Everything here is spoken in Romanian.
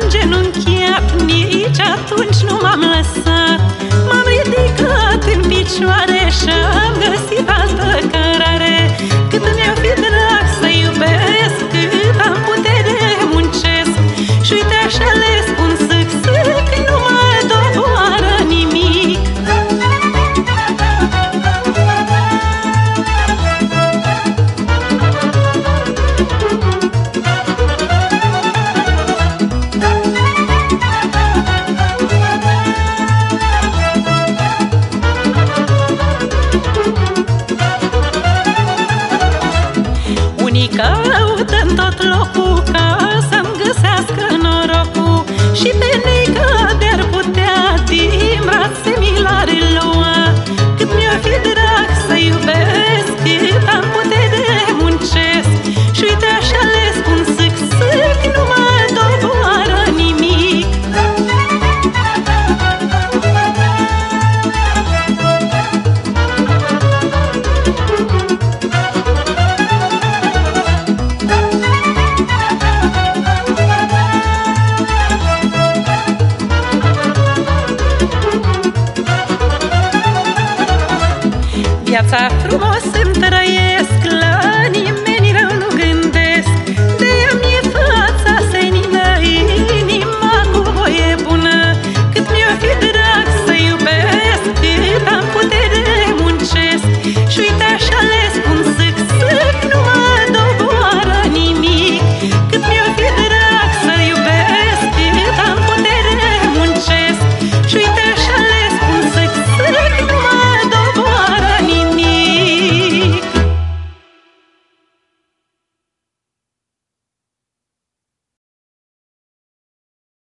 îngenunchiat Nici atunci nu m-am lăsat. Căută în tot locul Ca să-mi Viața. Frumos îmi trăiesc la